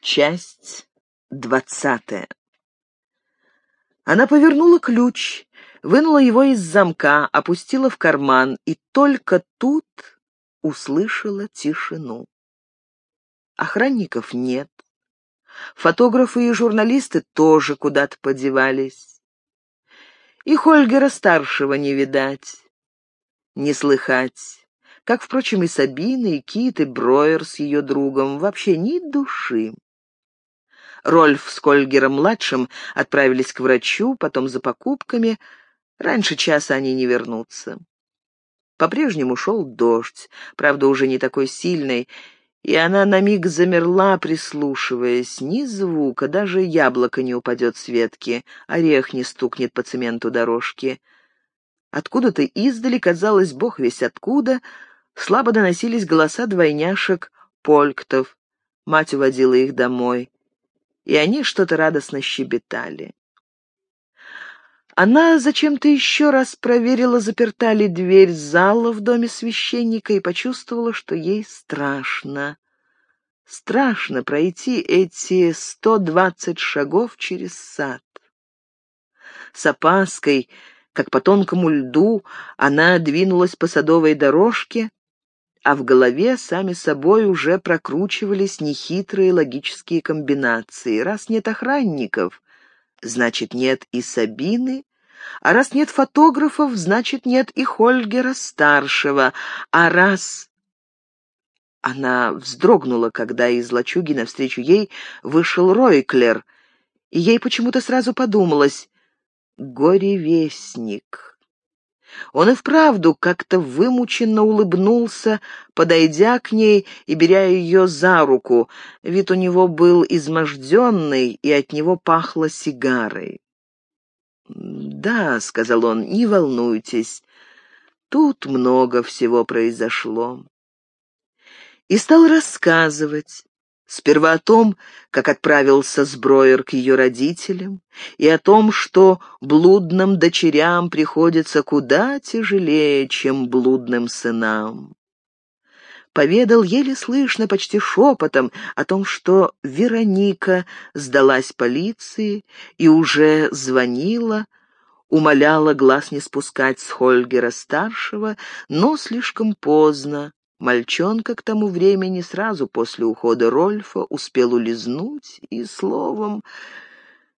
Часть двадцатая. Она повернула ключ, вынула его из замка, опустила в карман и только тут услышала тишину. Охранников нет. Фотографы и журналисты тоже куда-то подевались. И Хольгера-старшего не видать, не слыхать. Как, впрочем, и Сабина, и Кит, и Броер с ее другом. Вообще ни души. Рольф с Кольгером-младшим отправились к врачу, потом за покупками. Раньше часа они не вернутся. По-прежнему шел дождь, правда, уже не такой сильный, и она на миг замерла, прислушиваясь. Ни звука, даже яблоко не упадет с ветки, орех не стукнет по цементу дорожки. Откуда-то издали, казалось, бог весь откуда, слабо доносились голоса двойняшек Полктов. Мать уводила их домой и они что-то радостно щебетали. Она зачем-то еще раз проверила, заперта ли дверь зала в доме священника и почувствовала, что ей страшно. Страшно пройти эти сто двадцать шагов через сад. С опаской, как по тонкому льду, она двинулась по садовой дорожке, а в голове сами собой уже прокручивались нехитрые логические комбинации. Раз нет охранников, значит, нет и Сабины, а раз нет фотографов, значит, нет и Хольгера-старшего, а раз... Она вздрогнула, когда из лачуги навстречу ей вышел Ройклер, и ей почему-то сразу подумалось «Горевестник». Он и вправду как-то вымученно улыбнулся, подойдя к ней и беря ее за руку. Вид у него был изможденный, и от него пахло сигарой. «Да», — сказал он, — «не волнуйтесь, тут много всего произошло». И стал рассказывать, Сперва о том, как отправился Сброер к ее родителям, и о том, что блудным дочерям приходится куда тяжелее, чем блудным сынам. Поведал еле слышно, почти шепотом, о том, что Вероника сдалась полиции и уже звонила, умоляла глаз не спускать с Хольгера-старшего, но слишком поздно, Мальчонка к тому времени, сразу после ухода Рольфа, успел улизнуть и, словом...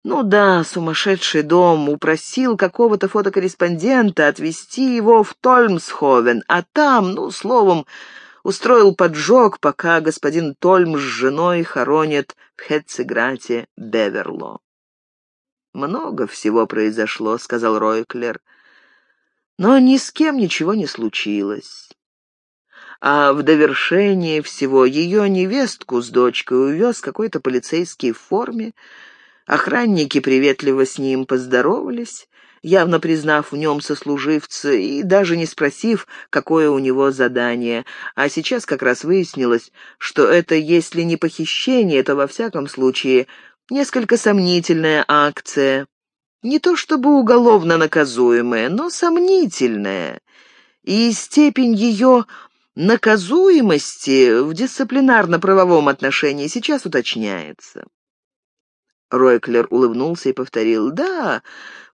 Ну да, сумасшедший дом упросил какого-то фотокорреспондента отвезти его в Тольмсховен, а там, ну, словом, устроил поджог, пока господин Тольм с женой хоронят в Хетцеграте Беверло. «Много всего произошло», — сказал Ройклер, — «но ни с кем ничего не случилось» а в довершение всего ее невестку с дочкой увез какой-то полицейский в форме. Охранники приветливо с ним поздоровались, явно признав в нем сослуживца и даже не спросив, какое у него задание. А сейчас как раз выяснилось, что это, если не похищение, то во всяком случае несколько сомнительная акция. Не то чтобы уголовно наказуемая, но сомнительная. И степень ее наказуемости в дисциплинарно-правовом отношении сейчас уточняется. Ройклер улыбнулся и повторил, «Да,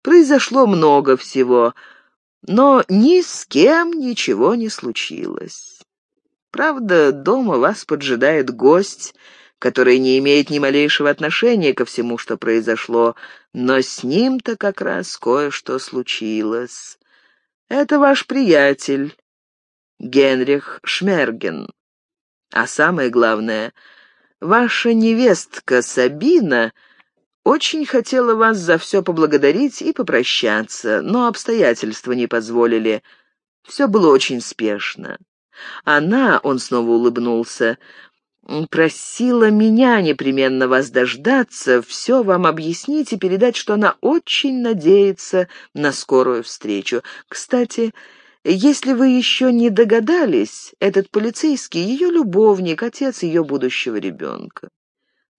произошло много всего, но ни с кем ничего не случилось. Правда, дома вас поджидает гость, который не имеет ни малейшего отношения ко всему, что произошло, но с ним-то как раз кое-что случилось. Это ваш приятель, Генрих Шмерген. А самое главное, ваша невестка Сабина очень хотела вас за все поблагодарить и попрощаться, но обстоятельства не позволили. Все было очень спешно. Она, он снова улыбнулся, просила меня непременно вас дождаться, все вам объяснить и передать, что она очень надеется на скорую встречу. Кстати, если вы еще не догадались, этот полицейский — ее любовник, отец ее будущего ребенка.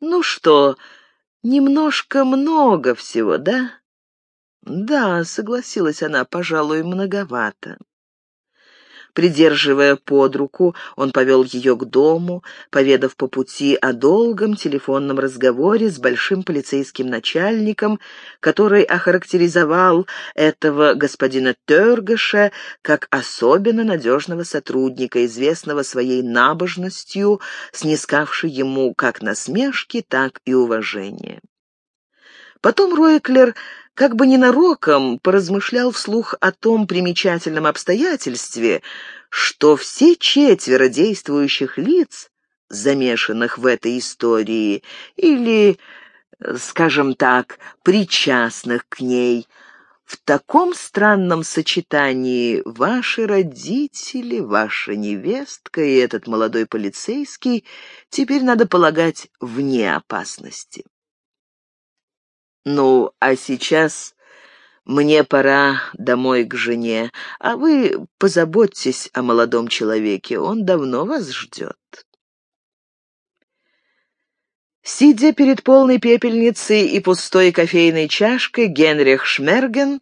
Ну что, немножко много всего, да? Да, согласилась она, пожалуй, многовато. Придерживая под руку, он повел ее к дому, поведав по пути о долгом телефонном разговоре с большим полицейским начальником, который охарактеризовал этого господина Тергеша как особенно надежного сотрудника, известного своей набожностью, снискавший ему как насмешки, так и уважение. Потом Ройклер как бы ненароком поразмышлял вслух о том примечательном обстоятельстве, что все четверо действующих лиц, замешанных в этой истории, или, скажем так, причастных к ней, в таком странном сочетании ваши родители, ваша невестка и этот молодой полицейский теперь, надо полагать, вне опасности. «Ну, а сейчас мне пора домой к жене, а вы позаботьтесь о молодом человеке, он давно вас ждет». Сидя перед полной пепельницей и пустой кофейной чашкой, Генрих Шмерген,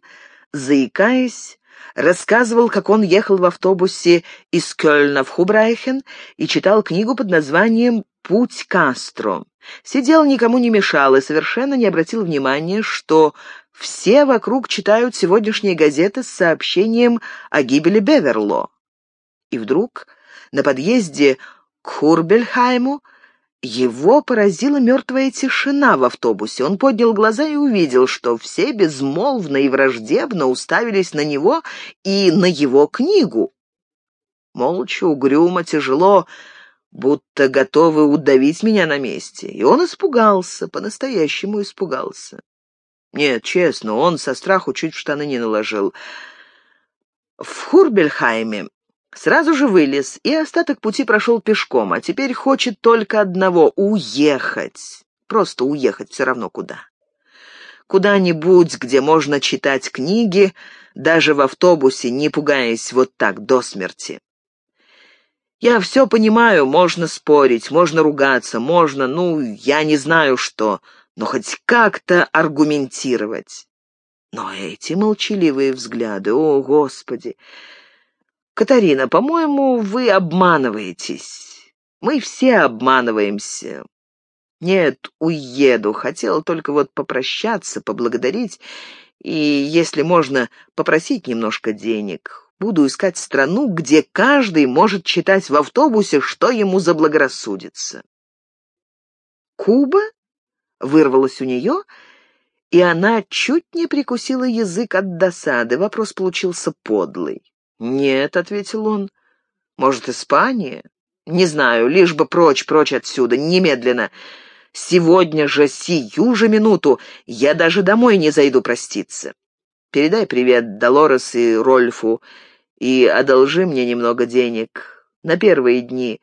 заикаясь, рассказывал, как он ехал в автобусе из Кёльна в Хубрайхен и читал книгу под названием «Путь Кастро». Сидел, никому не мешал и совершенно не обратил внимания, что все вокруг читают сегодняшние газеты с сообщением о гибели Беверло. И вдруг на подъезде к Хурбельхайму его поразила мертвая тишина в автобусе. Он поднял глаза и увидел, что все безмолвно и враждебно уставились на него и на его книгу. Молча, угрюмо, тяжело будто готовы удавить меня на месте. И он испугался, по-настоящему испугался. Нет, честно, он со страху чуть в штаны не наложил. В Хурбельхайме сразу же вылез и остаток пути прошел пешком, а теперь хочет только одного — уехать. Просто уехать все равно куда. Куда-нибудь, где можно читать книги, даже в автобусе, не пугаясь вот так до смерти. Я все понимаю, можно спорить, можно ругаться, можно, ну, я не знаю что, но хоть как-то аргументировать. Но эти молчаливые взгляды, о, Господи! Катарина, по-моему, вы обманываетесь. Мы все обманываемся. Нет, уеду. Хотела только вот попрощаться, поблагодарить и, если можно, попросить немножко денег. Буду искать страну, где каждый может читать в автобусе, что ему заблагорассудится. «Куба?» — вырвалось у нее, и она чуть не прикусила язык от досады. Вопрос получился подлый. «Нет», — ответил он, — «может, Испания?» «Не знаю, лишь бы прочь, прочь отсюда, немедленно. Сегодня же, сию же минуту, я даже домой не зайду проститься». Передай привет Долорес и Рольфу и одолжи мне немного денег на первые дни.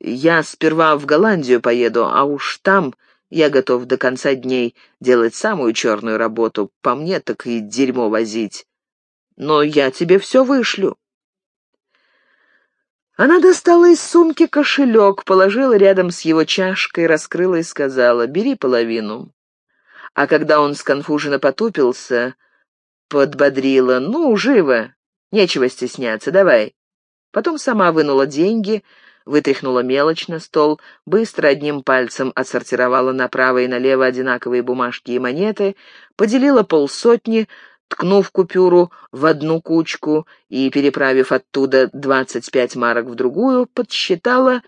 Я сперва в Голландию поеду, а уж там я готов до конца дней делать самую черную работу, по мне так и дерьмо возить. Но я тебе все вышлю». Она достала из сумки кошелек, положила рядом с его чашкой, раскрыла и сказала «бери половину». А когда он сконфуженно потупился, подбодрила. «Ну, живо! Нечего стесняться, давай!» Потом сама вынула деньги, вытряхнула мелочь на стол, быстро одним пальцем отсортировала направо и налево одинаковые бумажки и монеты, поделила полсотни, ткнув купюру в одну кучку и, переправив оттуда двадцать пять марок в другую, подсчитала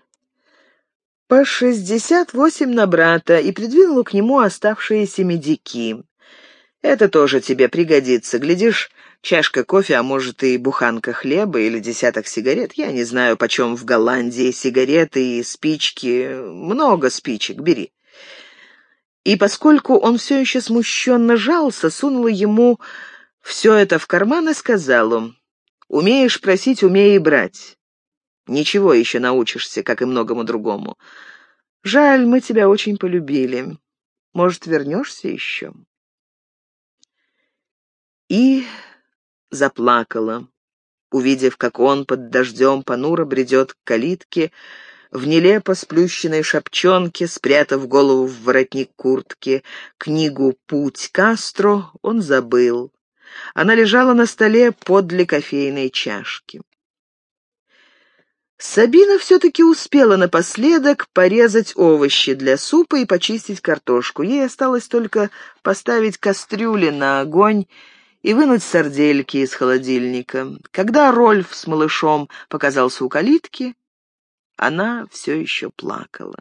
по шестьдесят восемь на брата и придвинула к нему оставшиеся медики. Это тоже тебе пригодится. Глядишь, чашка кофе, а может и буханка хлеба или десяток сигарет. Я не знаю, почем в Голландии сигареты и спички. Много спичек, бери. И поскольку он все еще смущенно жался, сунула ему все это в карман и сказала, «Умеешь просить, умей и брать. Ничего еще научишься, как и многому другому. Жаль, мы тебя очень полюбили. Может, вернешься еще?» и заплакала, увидев, как он под дождем понуро бредет к калитке, в нелепо сплющенной шапчонке, спрятав голову в воротник куртки, книгу «Путь Кастро» он забыл. Она лежала на столе подле кофейной чашки. Сабина все-таки успела напоследок порезать овощи для супа и почистить картошку. Ей осталось только поставить кастрюли на огонь и вынуть сардельки из холодильника. Когда Рольф с малышом показался у калитки, она все еще плакала.